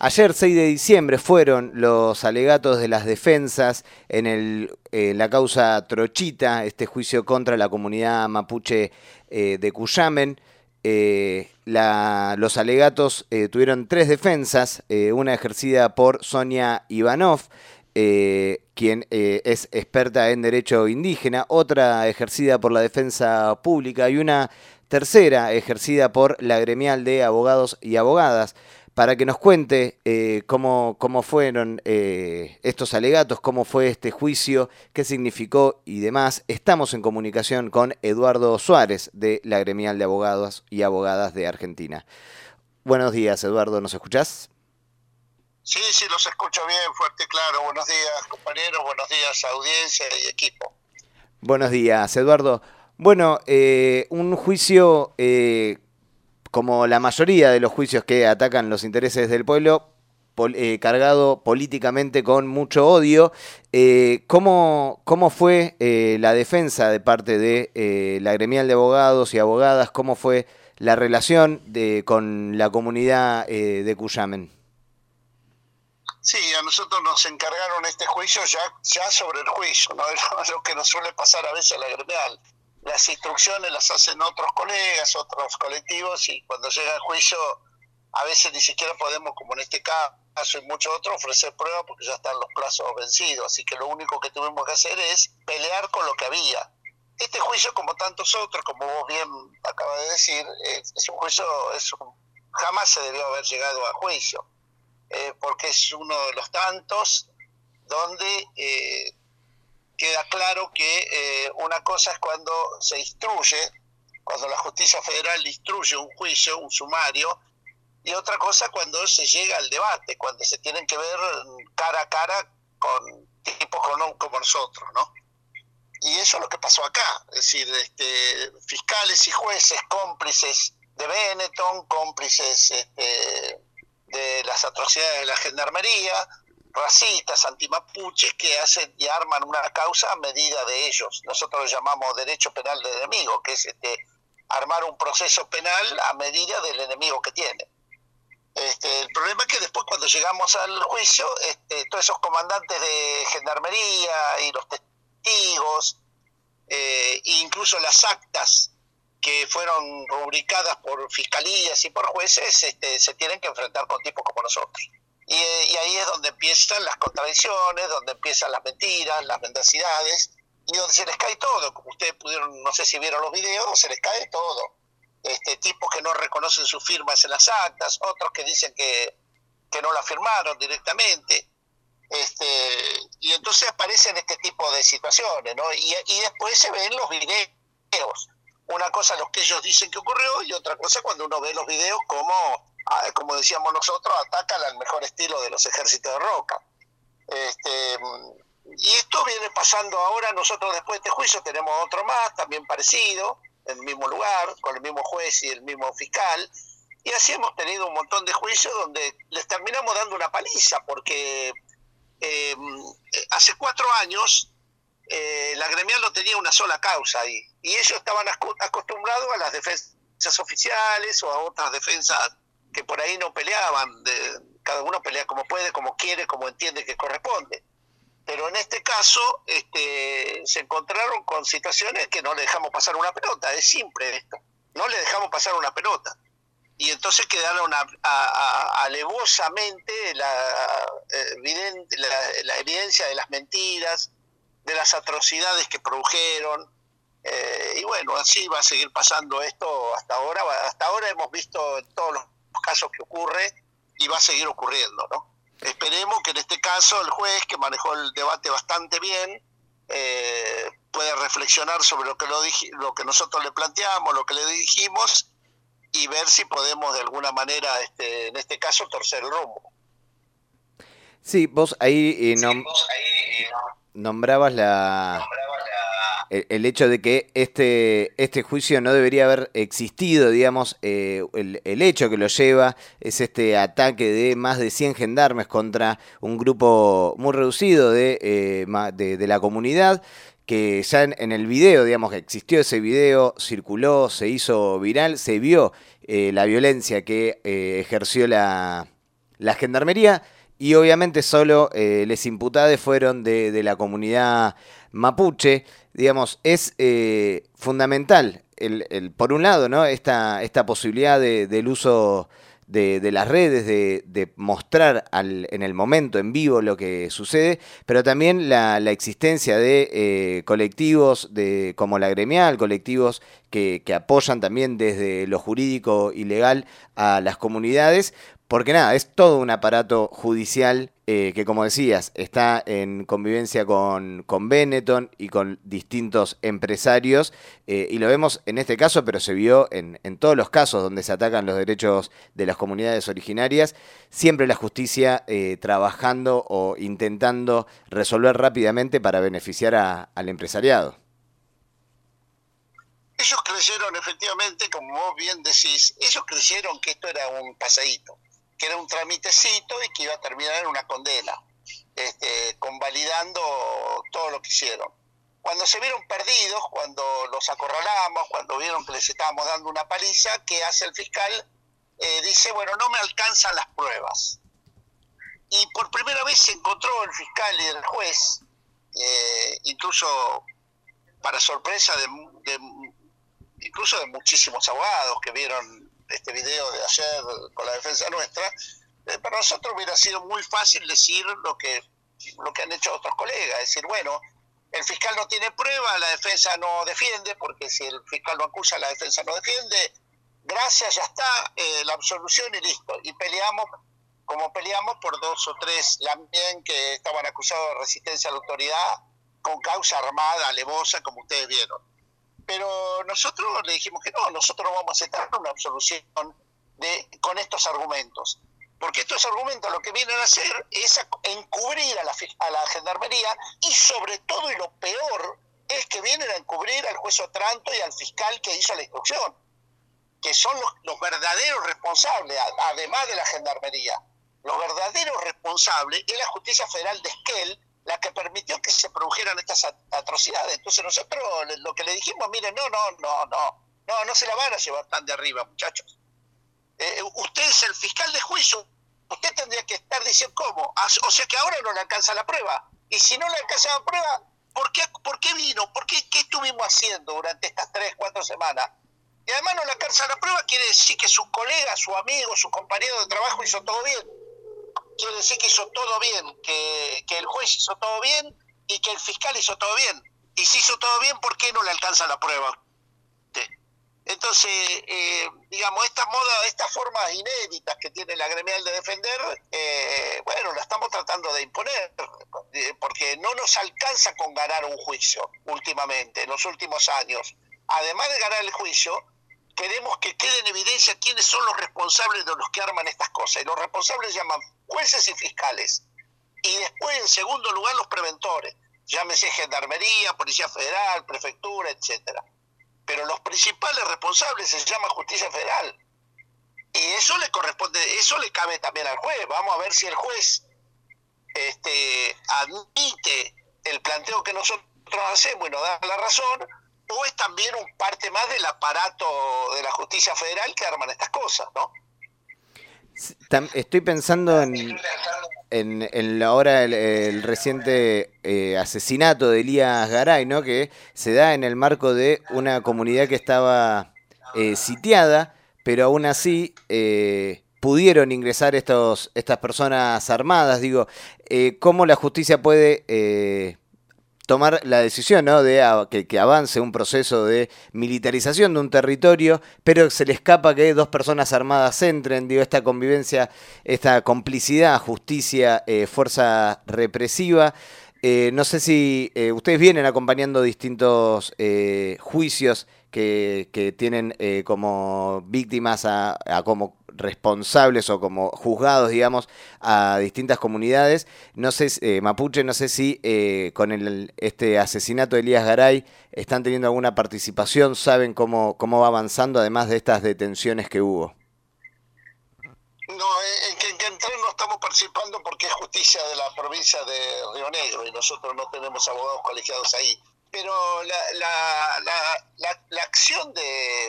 Ayer, 6 de diciembre, fueron los alegatos de las defensas en eh, la causa Trochita, este juicio contra la comunidad mapuche eh, de Cuyamen. Eh, los alegatos tuvieron tres defensas, una ejercida por Sonia Ivanov, quien es experta en derecho indígena, otra ejercida por la defensa pública y una tercera ejercida por la gremial de abogados y abogadas para que nos cuente eh, cómo, cómo, fueron eh, estos alegatos, cómo fue este juicio, qué significó y demás. Estamos en comunicación con Eduardo Suárez de la Gremial de Abogados y Abogadas de Argentina. Buenos días, Eduardo, ¿nos escuchás? Sí, sí, los escucho bien, fuerte y claro. Buenos días, compañeros, buenos días, audiencia y equipo. Buenos días, Eduardo. Bueno, eh, un juicio como la mayoría de los juicios que atacan los intereses del pueblo, eh, cargado políticamente con mucho odio. Eh, ¿cómo, ¿cómo, fue eh, la defensa de parte de la gremial de abogados y abogadas? ¿Cómo fue la relación de, con la comunidad de Cuyamen? Sí, a nosotros nos encargaron este juicio ya, ya sobre el juicio, ¿no? lo que nos suele pasar a veces a la gremial las instrucciones las hacen otros colegas, otros colectivos, y cuando llega el juicio, a veces ni siquiera podemos, como en este caso y muchos otros, ofrecer pruebas porque ya están los plazos vencidos. Así que lo único que tuvimos que hacer es pelear con lo que había. Este juicio, como tantos otros, como vos bien acabas de decir, es, un juicio, es jamás se debió haber llegado a juicio, eh, porque es uno de los tantos donde eh, queda claro que eh, una cosa es cuando se instruye, cuando la justicia federal instruye un juicio, un sumario, y otra cosa cuando se llega al debate, cuando se tienen que ver cara a cara con tipos como nosotros, ¿no? Y eso es lo que pasó acá, es decir, este, fiscales y jueces cómplices de Benetton, cómplices este, de las atrocidades de la gendarmería, racistas, antimapuches, que hacen y arman una causa a medida de ellos. Nosotros lo llamamos derecho penal del enemigo, que es este, armar un proceso penal a medida del enemigo que tiene. Este, el problema es que después cuando llegamos al juicio, este, todos esos comandantes de gendarmería y los testigos, eh, incluso las actas que fueron rubricadas por fiscalías y por jueces, este, se tienen que enfrentar con tipos como nosotros. Y, ahí es donde empiezan las contradicciones, donde empiezan las mentiras, las mendacidades, y donde se les cae todo. Como ustedes pudieron, no sé si vieron los videos, se les cae todo. Este, tipos que no reconocen sus firmas en las actas, otros que dicen que, no la firmaron directamente. Este, y entonces aparecen este tipo de situaciones, ¿no? Y, y después se ven los videos. Una cosa lo que ellos dicen que ocurrió y otra cosa cuando uno ve los videos como como decíamos nosotros, atacan al mejor estilo de los ejércitos de roca. Este, y esto viene pasando ahora, nosotros después de este juicio tenemos otro más, también parecido, en el mismo lugar, con el mismo juez y el mismo fiscal, y así hemos tenido un montón de juicios donde les terminamos dando una paliza, porque em, hace cuatro años eh, la gremial no tenía una sola causa ahí, y ellos estaban acostumbrados a las defensas oficiales o a otras defensas que por ahí no peleaban, de, cada uno pelea como puede, como quiere, como entiende que corresponde. Pero en este caso este, se encontraron con situaciones que no le dejamos pasar una pelota, es simple esto, no le dejamos pasar una pelota. Y entonces quedaron alevosamente la, evidente, la, evidencia de las mentiras, de las atrocidades que produjeron, eh, y bueno, así va a seguir pasando esto hasta ahora. Hasta ahora hemos visto en todos los casos que ocurre y va a seguir ocurriendo, ¿no? Esperemos que en este caso el juez, que manejó el debate bastante bien, eh, pueda reflexionar sobre lo que, lo, lo que nosotros le planteamos, lo que le dijimos, y ver si podemos de alguna manera, este, en este caso, torcer el rumbo. Sí, vos ahí, eh, eh, nombrabas la el, hecho de que este, este juicio no debería haber existido, digamos, eh, el, hecho que lo lleva es este ataque de más de 100 gendarmes contra un grupo muy reducido de, eh, de, la comunidad que ya en, el video, digamos, que existió ese video, circuló, se hizo viral, se vio eh, la violencia que ejerció la, la gendarmería y obviamente solo eh, les imputados fueron de, la comunidad mapuche. Digamos, es eh, fundamental, el, por un lado, ¿no? esta, esta posibilidad del uso de, las redes, de, mostrar en el momento, en vivo, lo que sucede, pero también la, existencia de eh, colectivos de, como la gremial, colectivos que, que apoyan también desde lo jurídico y legal a las comunidades, porque nada, es todo un aparato judicial eh, que, como decías, está en convivencia con, con Benetton y con distintos empresarios. Eh, y lo vemos en este caso, pero se vio en, en, todos los casos donde se atacan los derechos de las comunidades originarias. Siempre la justicia eh, trabajando o intentando resolver rápidamente para beneficiar al empresariado. Ellos creyeron, efectivamente, como vos bien decís, ellos creyeron que esto era un pasadito que era un tramitecito y que iba a terminar en una condena, este, convalidando todo lo que hicieron. Cuando se vieron perdidos, cuando los acorralamos, cuando vieron que les estábamos dando una paliza, ¿qué hace el fiscal? Eh, dice, bueno, no me alcanzan las pruebas. Y por primera vez se encontró el fiscal y el juez, eh, incluso para sorpresa de, incluso de muchísimos abogados que vieron este video de ayer con la defensa nuestra, eh, para nosotros hubiera sido muy fácil decir lo que, lo que han hecho otros colegas, decir, bueno, el fiscal no tiene prueba, la defensa no defiende, porque si el fiscal no acusa, la defensa no defiende, gracias, ya está, eh, la absolución y listo. Y peleamos como peleamos por dos o tres también que estaban acusados de resistencia a la autoridad con causa armada, alevosa, como ustedes vieron pero nosotros le dijimos que no, nosotros no vamos a aceptar una absolución de, con estos argumentos. Porque estos argumentos lo que vienen a hacer es encubrir a la, a la gendarmería y sobre todo y lo peor es que vienen a encubrir al juez Otranto y al fiscal que hizo la instrucción, que son los, los verdaderos responsables, además de la gendarmería. Los verdaderos responsables es la justicia federal de Esquel, la que permitió que se produjeran estas atrocidades. Entonces nosotros lo que le dijimos, miren, no, no, no, no, no, no se la van a llevar tan de arriba, muchachos. Eh, usted es el fiscal de juicio, usted tendría que estar diciendo cómo. Ah, o sea que ahora no le alcanza la prueba. Y si no le alcanza la prueba, ¿por qué, por qué vino? ¿Por qué, qué estuvimos haciendo durante estas tres, cuatro semanas? Y además no le alcanza la prueba, quiere decir que su colega, su amigo, su compañero de trabajo hizo todo bien quiere decir que hizo todo bien, que, el juez hizo todo bien y que el fiscal hizo todo bien. Y si hizo todo bien, ¿por qué no le alcanza la prueba? Entonces, eh, digamos, esta moda, estas formas inéditas que tiene la gremial de defender, eh, bueno, la estamos tratando de imponer, porque no nos alcanza con ganar un juicio últimamente, en los últimos años. Además de ganar el juicio, queremos que quede en evidencia quiénes son los responsables de los que arman estas cosas. Y los responsables llaman jueces y fiscales. Y después, en segundo lugar, los preventores. Llámese Gendarmería, Policía Federal, Prefectura, etcétera. Pero los principales responsables se llama Justicia Federal. Y eso le corresponde, eso le cabe también al juez. Vamos a ver si el juez este, admite el planteo que nosotros hacemos y nos da la razón, o es también un parte más del aparato de la justicia federal que arman estas cosas, ¿no? Estoy pensando en, en, en ahora el, reciente eh, asesinato de Elías Garay, ¿no? que se da en el marco de una comunidad que estaba eh, sitiada, pero aún así eh, pudieron ingresar estos, estas personas armadas. Digo, ¿cómo la justicia puede tomar la decisión ¿no? de que, avance un proceso de militarización de un territorio, pero se le escapa que dos personas armadas entren, digo, esta convivencia, esta complicidad, justicia, eh, fuerza represiva. Eh, no sé si eh, ustedes vienen acompañando distintos juicios que, que tienen como víctimas a, a como responsables o como juzgados, digamos, a distintas comunidades. No sé, eh, Mapuche, no sé si eh, con el, este asesinato de Elías Garay están teniendo alguna participación, saben cómo, cómo va avanzando, además de estas detenciones que hubo. No, en que, en no estamos participando porque es justicia de la provincia de Río Negro y nosotros no tenemos abogados colegiados ahí. Pero la, la, la, la acción de,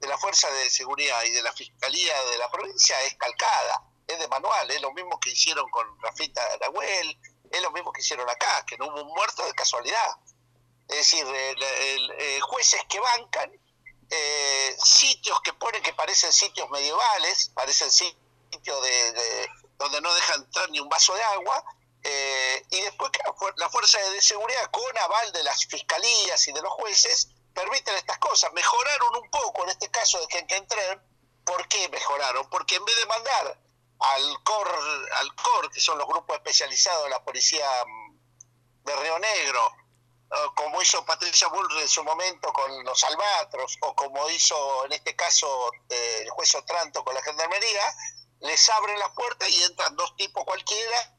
de la Fuerza de Seguridad y de la Fiscalía de la provincia es calcada. es de manual, es lo mismo que hicieron con Rafita Arahuel, es lo mismo que hicieron acá, que no hubo un muerto de casualidad. Es decir, eh, jueces que bancan, eh, sitios que ponen que parecen sitios medievales, parecen sitios de, donde no dejan entrar ni un vaso de agua, eh, y después la fuerza de seguridad con aval de las fiscalías y de los jueces permiten estas cosas. Mejoraron un poco en este caso de que entren. ¿Por qué mejoraron? Porque en vez de mandar al COR, al COR, que son los grupos especializados de la policía mm, de Río Negro, como hizo Patricia Bullrich en su momento con los albatros, o como hizo en este caso eh, el juez Otranto con la gendarmería, les abren las puertas y entran dos tipos cualquiera,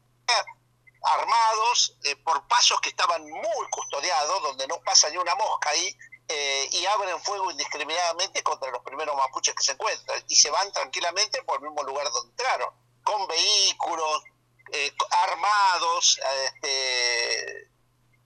armados, eh, por pasos que estaban muy custodiados, donde no pasa ni una mosca ahí, eh, y abren fuego indiscriminadamente contra los primeros mapuches que se encuentran y se van tranquilamente por el mismo lugar donde entraron, con vehículos, eh, armados, este, es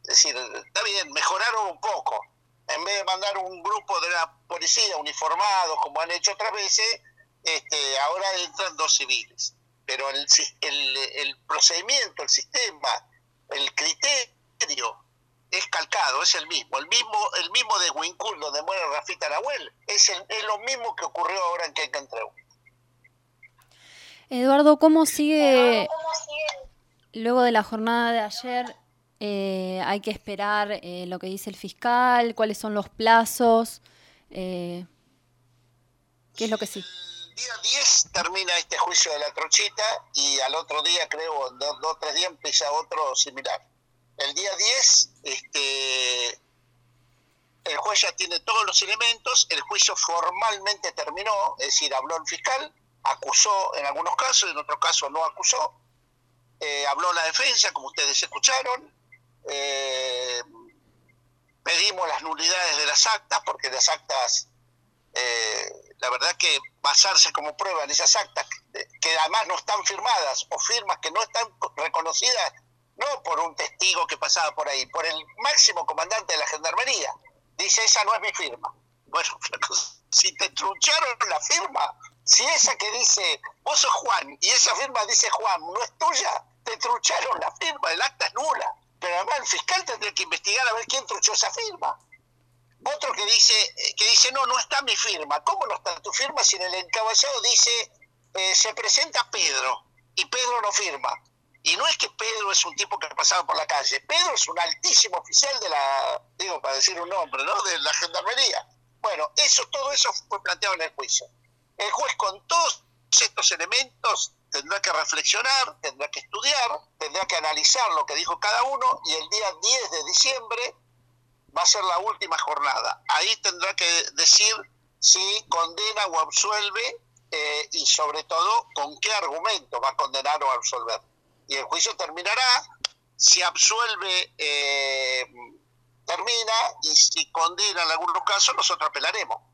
decir, está bien, mejoraron un poco. En vez de mandar un grupo de la policía uniformados como han hecho otras veces, este, ahora entran dos civiles. Pero el, el, el procedimiento, el sistema, el criterio es el mismo. El mismo, el mismo de Wincul, donde muere Rafita Nahuel, es, es lo mismo que ocurrió ahora en Quencantreu. Eduardo, ¿cómo sigue, luego de la jornada de ayer? Eh, hay que esperar eh, lo que dice el fiscal, cuáles son los plazos, eh, qué es lo que sí. El día 10 termina este juicio de la trochita y al otro día, creo, dos o tres días empieza otro similar. El día 10, este, el juez ya tiene todos los elementos, el juicio formalmente terminó, es decir, habló el fiscal, acusó en algunos casos, en otros casos no acusó, eh, habló la defensa, como ustedes escucharon, eh, pedimos las nulidades de las actas, porque las actas, eh, la verdad que basarse como prueba en esas actas, que además no están firmadas, o firmas que no están reconocidas no por un testigo que pasaba por ahí, por el máximo comandante de la gendarmería. Dice, esa no es mi firma. Bueno, si te trucharon la firma, si esa que dice, vos sos Juan, y esa firma dice Juan, no es tuya, te trucharon la firma, el acta es nula. Pero además el fiscal tendría que investigar a ver quién truchó esa firma. Otro que dice, eh, que dice, no, no está mi firma. ¿Cómo no está tu firma si en el encabezado dice, eh, se presenta Pedro, y Pedro no firma? Y no es que Pedro es un tipo que ha pasado por la calle, Pedro es un altísimo oficial de la, digo, para decir un nombre, ¿no? De la gendarmería. Bueno, eso, todo eso fue planteado en el juicio. El juez con todos estos elementos tendrá que reflexionar, tendrá que estudiar, tendrá que analizar lo que dijo cada uno y el día 10 de diciembre va a ser la última jornada. Ahí tendrá que decir si condena o absuelve eh, y sobre todo con qué argumento va a condenar o absolver y el juicio terminará, si absuelve, eh, termina, y si condena en algunos casos, nosotros apelaremos.